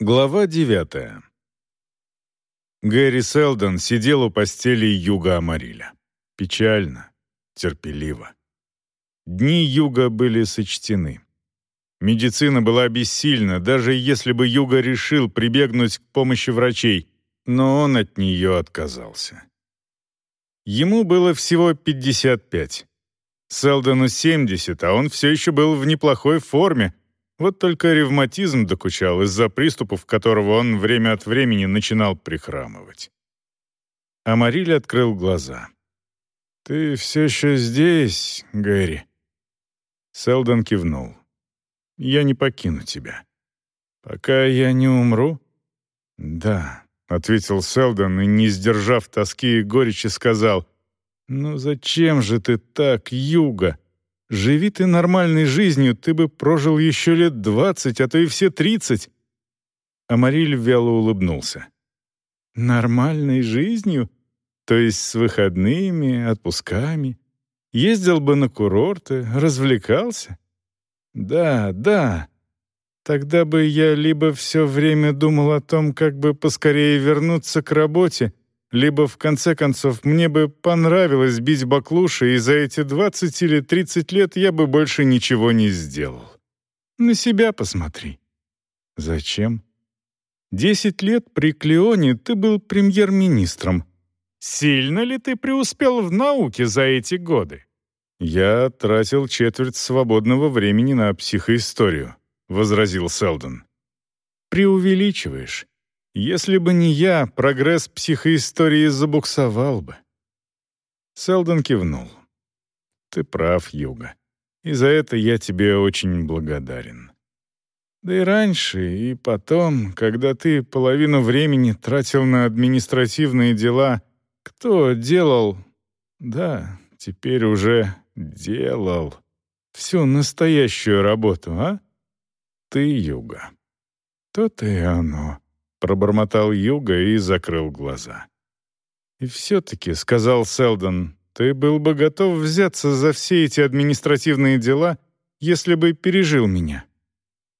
Глава девятая. Гэри Селдон сидел у постели Юга Амариля. Печально, терпеливо. Дни Юга были сочтены. Медицина была бессильна, даже если бы Юга решил прибегнуть к помощи врачей, но он от нее отказался. Ему было всего 55. Селдону 70, а он все еще был в неплохой форме, вот только ревматизм докучал из-за приступов, которого он время от времени начинал прихрамывать. Амариль открыл глаза. «Ты все еще здесь, Гэри?» Селдон кивнул. «Я не покину тебя. Пока я не умру?» «Да», — ответил Селдон и, не сдержав тоски и горечи, сказал, «Ну зачем же ты так, Юга?» Живи ты нормальной жизнью, ты бы прожил еще лет двадцать, а то и все тридцать». Амариль вяло улыбнулся. «Нормальной жизнью? То есть с выходными, отпусками? Ездил бы на курорты, развлекался?» «Да, да. Тогда бы я либо все время думал о том, как бы поскорее вернуться к работе, либо, в конце концов, мне бы понравилось бить баклуши, и за эти 20 или 30 лет я бы больше ничего не сделал. На себя посмотри. Зачем? Десять лет при Клеоне ты был премьер-министром. Сильно ли ты преуспел в науке за эти годы? Я тратил четверть свободного времени на психоисторию, возразил Селдон. Преувеличиваешь. Если бы не я, прогресс психоистории забуксовал бы. Селдон кивнул. Ты прав, Юга. И за это я тебе очень благодарен. Да и раньше, и потом, когда ты половину времени тратил на административные дела, кто делал... Да, теперь уже делал всю настоящую работу, а? Ты, Юга. То-то и оно. Пробормотал Юга и закрыл глаза. «И все-таки», — сказал Селдон, — «ты был бы готов взяться за все эти административные дела, если бы пережил меня».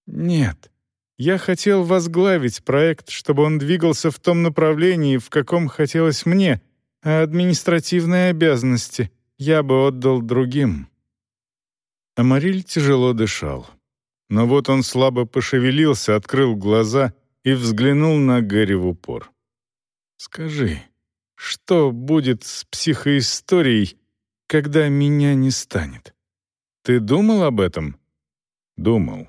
«Нет. Я хотел возглавить проект, чтобы он двигался в том направлении, в каком хотелось мне, а административные обязанности я бы отдал другим». Амариль тяжело дышал. Но вот он слабо пошевелился, открыл глаза и взглянул на Гэри в упор. «Скажи, что будет с психоисторией, когда меня не станет? Ты думал об этом?» «Думал.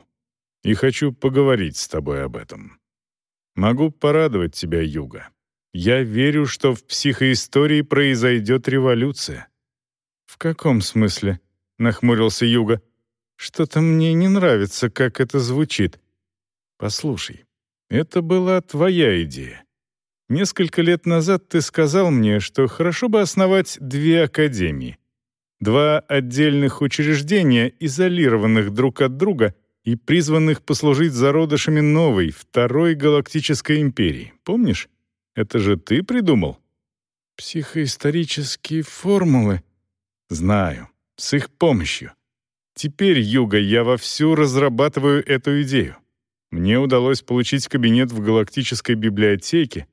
И хочу поговорить с тобой об этом. Могу порадовать тебя, Юга. Я верю, что в психоистории произойдет революция». «В каком смысле?» — нахмурился Юга. «Что-то мне не нравится, как это звучит. Послушай, это была твоя идея. Несколько лет назад ты сказал мне, что хорошо бы основать две академии. Два отдельных учреждения, изолированных друг от друга и призванных послужить зародышами новой, второй галактической империи. Помнишь? Это же ты придумал? Психоисторические формулы. Знаю. С их помощью. Теперь, Юга, я вовсю разрабатываю эту идею. Мне удалось получить кабинет в галактической библиотеке.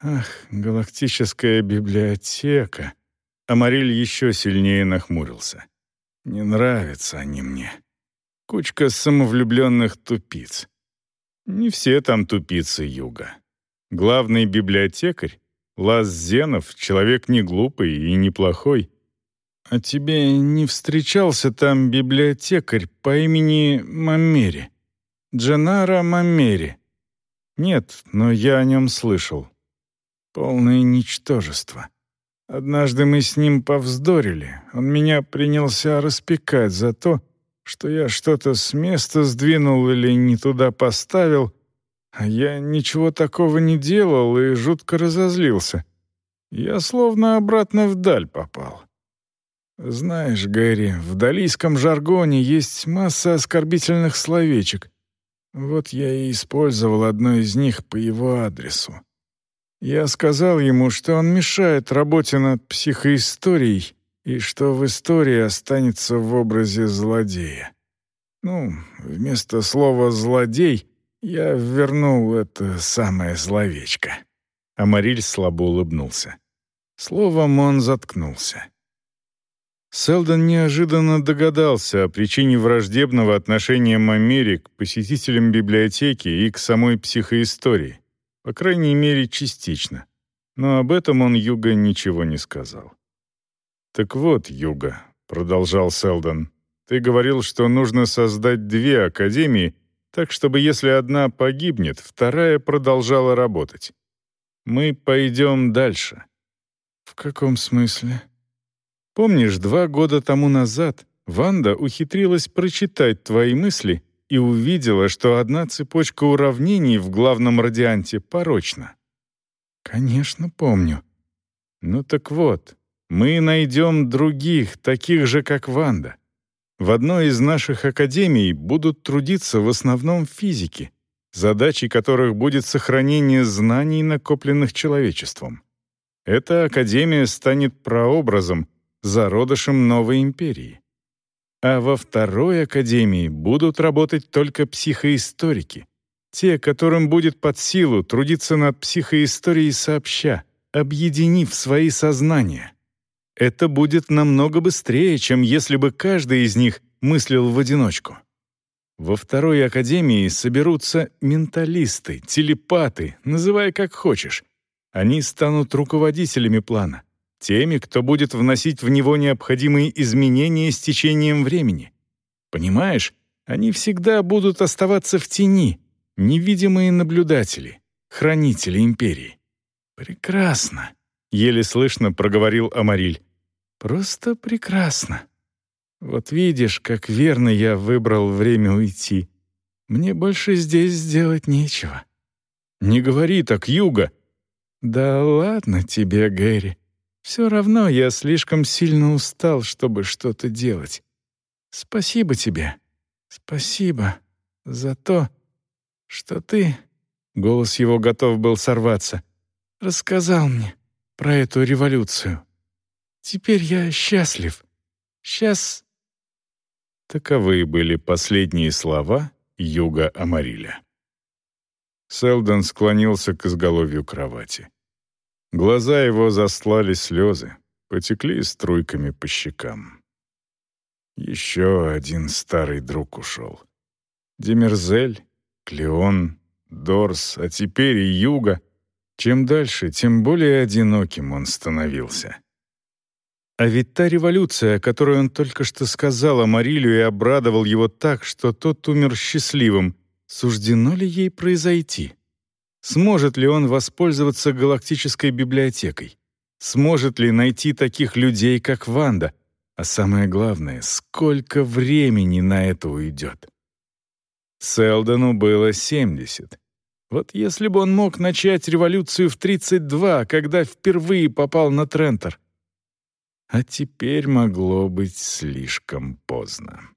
Ах, галактическая библиотека. Амариль еще сильнее нахмурился. Не нравятся они мне. Кучка самовлюбленных тупиц. Не все там тупицы юга. Главный библиотекарь, Лаз Зенов, человек не глупый и неплохой. А тебе не встречался там библиотекарь по имени Мамери? Дженара Мамери. Нет, но я о нем слышал. Полное ничтожество. Однажды мы с ним повздорили. Он меня принялся распекать за то, что я что-то с места сдвинул или не туда поставил, а я ничего такого не делал и жутко разозлился. Я словно обратно вдаль попал. Знаешь, Гэри, в далийском жаргоне есть масса оскорбительных словечек, вот я и использовал одно из них по его адресу. Я сказал ему, что он мешает работе над психоисторией и что в истории останется в образе злодея. Ну, вместо слова «злодей» Я вернул это самое словечко». Амариль слабо улыбнулся. Словом, он заткнулся. Селдон неожиданно догадался о причине враждебного отношения Мамери к посетителям библиотеки и к самой психоистории, по крайней мере, частично. Но об этом он Юга ничего не сказал. «Так вот, Юга», — продолжал Селдон, — «ты говорил, что нужно создать две академии, так чтобы если одна погибнет, вторая продолжала работать. Мы пойдем дальше». «В каком смысле?» Помнишь, два года тому назад Ванда ухитрилась прочитать твои мысли и увидела, что одна цепочка уравнений в главном радианте порочна? Конечно, помню. Ну так вот, мы найдем других, таких же, как Ванда. В одной из наших академий будут трудиться в основном физики, задачей которых будет сохранение знаний, накопленных человечеством. Эта академия станет прообразом, зародышем новой империи. А во второй академии будут работать только психоисторики, те, которым будет под силу трудиться над психоисторией сообща, объединив свои сознания. Это будет намного быстрее, чем если бы каждый из них мыслил в одиночку. Во второй академии соберутся менталисты, телепаты, называй как хочешь. Они станут руководителями плана, теми, кто будет вносить в него необходимые изменения с течением времени. Понимаешь, они всегда будут оставаться в тени, невидимые наблюдатели, хранители империи. «Прекрасно», — еле слышно проговорил Амариль. «Просто прекрасно. Вот видишь, как верно я выбрал время уйти. Мне больше здесь сделать нечего». «Не говори так, Юга!» «Да ладно тебе, Гэри. Все равно я слишком сильно устал, чтобы что-то делать. Спасибо тебе. Спасибо за то, что ты...» Голос его готов был сорваться. «Рассказал мне про эту революцию. Теперь я счастлив. Сейчас...» Таковы были последние слова Юга Амариля. Селдон склонился к изголовью кровати. Глаза его застлали слезы, потекли струйками по щекам. Еще один старый друг ушел. Демерзель, Клеон, Дорс, а теперь и Юга. Чем дальше, тем более одиноким он становился. А ведь та революция, которую он только что сказал о и обрадовал его так, что тот умер счастливым, суждено ли ей произойти? Сможет ли он воспользоваться галактической библиотекой? Сможет ли найти таких людей, как Ванда? А самое главное, сколько времени на это уйдет? Селдону было 70. Вот если бы он мог начать революцию в 32, когда впервые попал на Трентер. А теперь могло быть слишком поздно.